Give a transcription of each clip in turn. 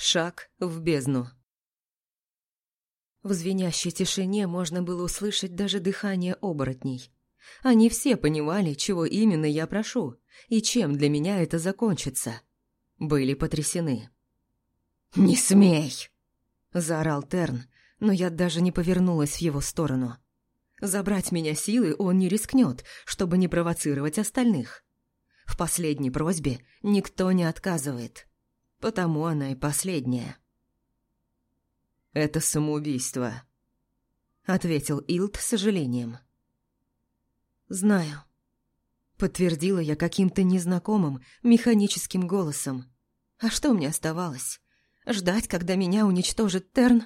Шаг в бездну. В звенящей тишине можно было услышать даже дыхание оборотней. Они все понимали, чего именно я прошу, и чем для меня это закончится. Были потрясены. «Не смей!» – заорал Терн, но я даже не повернулась в его сторону. Забрать меня силы он не рискнет, чтобы не провоцировать остальных. В последней просьбе никто не отказывает. Потому она и последняя. «Это самоубийство», — ответил Илт с сожалением. «Знаю», — подтвердила я каким-то незнакомым, механическим голосом. «А что мне оставалось? Ждать, когда меня уничтожит Терн?»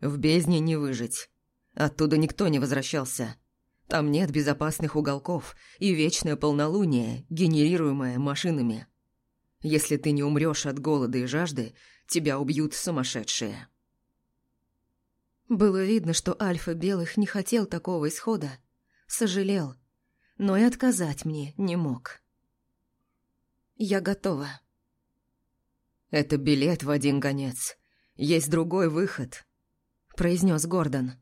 «В бездне не выжить. Оттуда никто не возвращался. Там нет безопасных уголков и вечное полнолуние, генерируемое машинами. Если ты не умрешь от голода и жажды, тебя убьют сумасшедшие. Было видно, что Альфа Белых не хотел такого исхода. Сожалел, но и отказать мне не мог. Я готова. Это билет в один конец. Есть другой выход, произнес Гордон.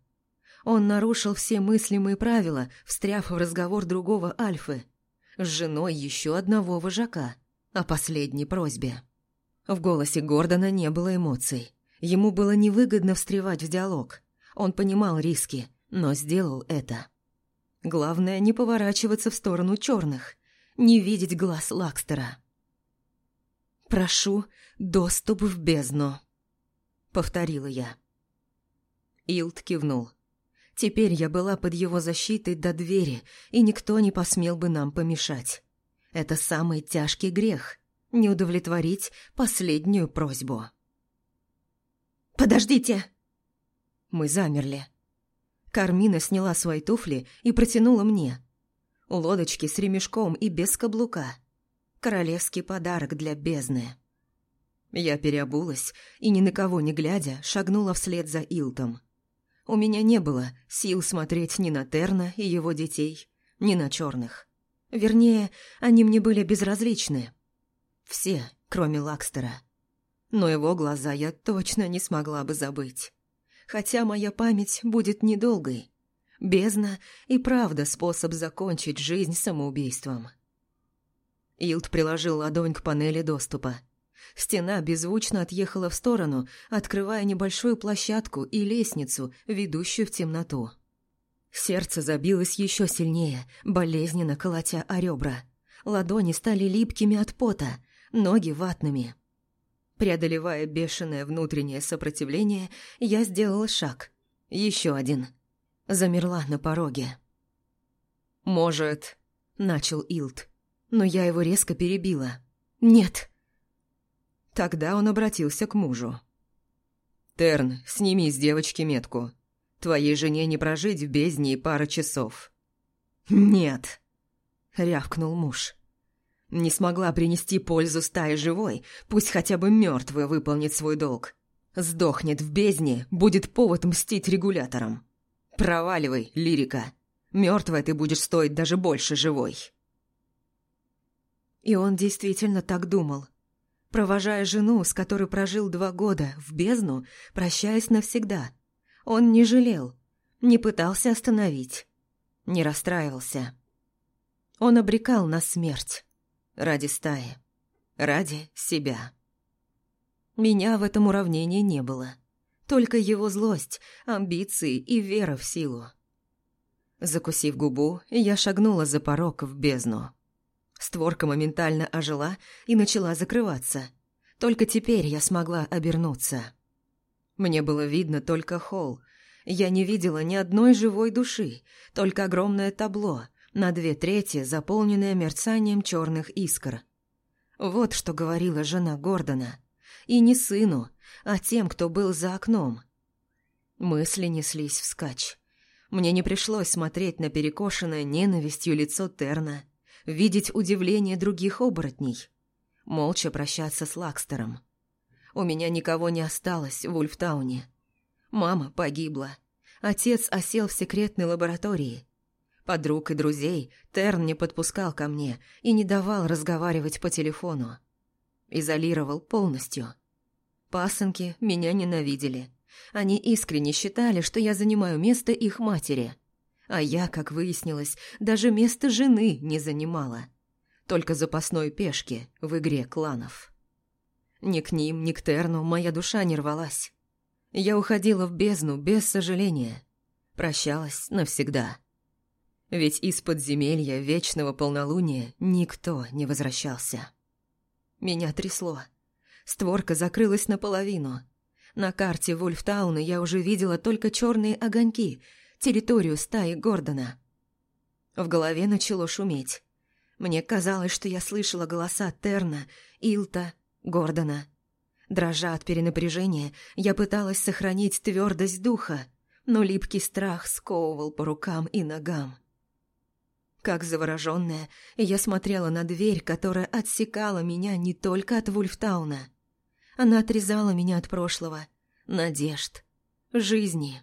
Он нарушил все мыслимые правила, встряв в разговор другого Альфы, с женой еще одного вожака о последней просьбе. В голосе Гордона не было эмоций. Ему было невыгодно встревать в диалог. Он понимал риски, но сделал это. Главное не поворачиваться в сторону черных, не видеть глаз Лакстера. «Прошу доступ в бездну», — повторила я. Илд кивнул. Теперь я была под его защитой до двери, и никто не посмел бы нам помешать. Это самый тяжкий грех – не удовлетворить последнюю просьбу. «Подождите!» Мы замерли. Кармина сняла свои туфли и протянула мне. У лодочки с ремешком и без каблука. Королевский подарок для бездны. Я переобулась и, ни на кого не глядя, шагнула вслед за Илтом. У меня не было сил смотреть ни на Терна и его детей, ни на черных. Вернее, они мне были безразличны. Все, кроме Лакстера. Но его глаза я точно не смогла бы забыть. Хотя моя память будет недолгой. Бездна и правда способ закончить жизнь самоубийством. Илд приложил ладонь к панели доступа. Стена беззвучно отъехала в сторону, открывая небольшую площадку и лестницу, ведущую в темноту. Сердце забилось еще сильнее, болезненно колотя о ребра. Ладони стали липкими от пота, ноги ватными. Преодолевая бешеное внутреннее сопротивление, я сделала шаг. Еще один. Замерла на пороге. «Может...» — начал Илт. Но я его резко перебила. «Нет!» Тогда он обратился к мужу. «Терн, сними с девочки метку. Твоей жене не прожить в бездне и пара часов». «Нет», — рявкнул муж. «Не смогла принести пользу стае живой, пусть хотя бы мертвая выполнит свой долг. Сдохнет в бездне, будет повод мстить регуляторам. Проваливай, лирика. Мертвая ты будешь стоить даже больше живой». И он действительно так думал. Провожая жену, с которой прожил два года, в бездну, прощаясь навсегда — он не жалел, не пытался остановить, не расстраивался. Он обрекал на смерть ради стаи, ради себя. Меня в этом уравнении не было. Только его злость, амбиции и вера в силу. Закусив губу, я шагнула за порог в бездну. Створка моментально ожила и начала закрываться. Только теперь я смогла обернуться. Мне было видно только холл. Я не видела ни одной живой души, только огромное табло, на две трети заполненное мерцанием черных искр. Вот что говорила жена Гордона. И не сыну, а тем, кто был за окном. Мысли неслись вскачь. Мне не пришлось смотреть на перекошенное ненавистью лицо Терна, видеть удивление других оборотней, молча прощаться с Лакстером. У меня никого не осталось в Ульфтауне. Мама погибла. Отец осел в секретной лаборатории. Подруг и друзей Терн не подпускал ко мне и не давал разговаривать по телефону. Изолировал полностью. Пасынки меня ненавидели. Они искренне считали, что я занимаю место их матери. А я, как выяснилось, даже место жены не занимала. Только запасной пешки в игре кланов. Ни к ним, ни к Терну моя душа не рвалась. Я уходила в бездну без сожаления. Прощалась навсегда. Ведь из подземелья вечного полнолуния никто не возвращался. Меня трясло. Створка закрылась наполовину. На карте Вольфтауна я уже видела только черные огоньки, территорию стаи Гордона. В голове начало шуметь. Мне казалось, что я слышала голоса Терна, Илта, Гордона. Дрожа от перенапряжения, я пыталась сохранить твердость духа, но липкий страх сковывал по рукам и ногам. Как завороженная, я смотрела на дверь, которая отсекала меня не только от Вульфтауна. Она отрезала меня от прошлого, надежд, жизни.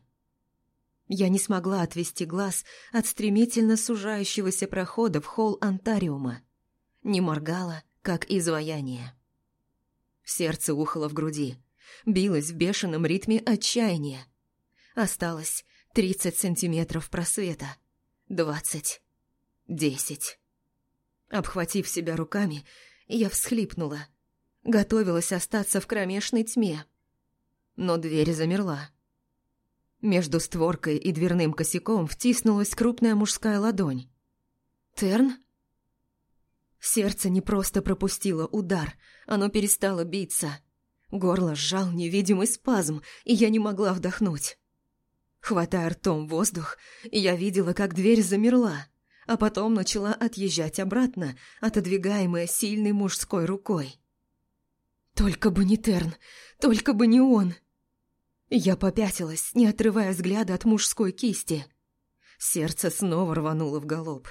Я не смогла отвести глаз от стремительно сужающегося прохода в холл Антариума. Не моргала, как изваяние. Сердце ухало в груди, билось в бешеном ритме отчаяния. Осталось тридцать сантиметров просвета, двадцать десять. Обхватив себя руками, я всхлипнула. Готовилась остаться в кромешной тьме. Но дверь замерла. Между створкой и дверным косяком втиснулась крупная мужская ладонь. «Терн?» Сердце не просто пропустило удар, оно перестало биться. Горло сжал невидимый спазм, и я не могла вдохнуть. Хватая ртом воздух, я видела, как дверь замерла а потом начала отъезжать обратно, отодвигаемая сильной мужской рукой. «Только бы не Терн, только бы не он!» Я попятилась, не отрывая взгляда от мужской кисти. Сердце снова рвануло в галоп.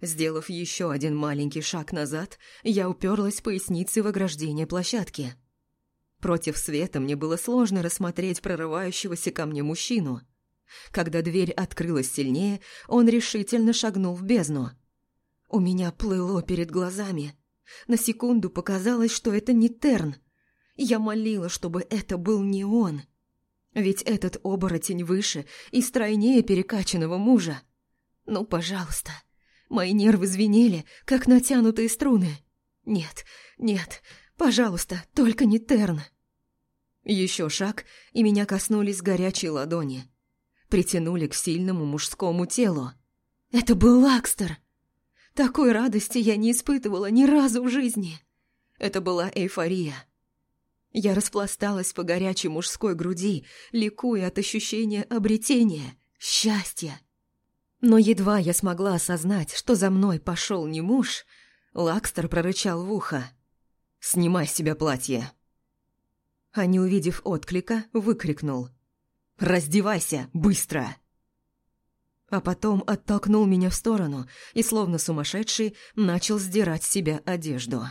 Сделав еще один маленький шаг назад, я уперлась поясницей в ограждение площадки. Против света мне было сложно рассмотреть прорывающегося ко мне мужчину – когда дверь открылась сильнее, он решительно шагнул в бездну. У меня плыло перед глазами. На секунду показалось, что это не Терн. Я молила, чтобы это был не он. Ведь этот оборотень выше и стройнее перекачанного мужа. Ну, пожалуйста. Мои нервы звенели, как натянутые струны. Нет, нет, пожалуйста, только не Терн. Еще шаг, и меня коснулись горячие ладони притянули к сильному мужскому телу. Это был Лакстер. Такой радости я не испытывала ни разу в жизни. Это была эйфория. Я распласталась по горячей мужской груди, ликуя от ощущения обретения, счастья. Но едва я смогла осознать, что за мной пошел не муж, Лакстер прорычал в ухо. «Снимай с себя платье!» А не увидев отклика, выкрикнул. «Раздевайся, быстро!» А потом оттолкнул меня в сторону и, словно сумасшедший, начал сдирать с себя одежду.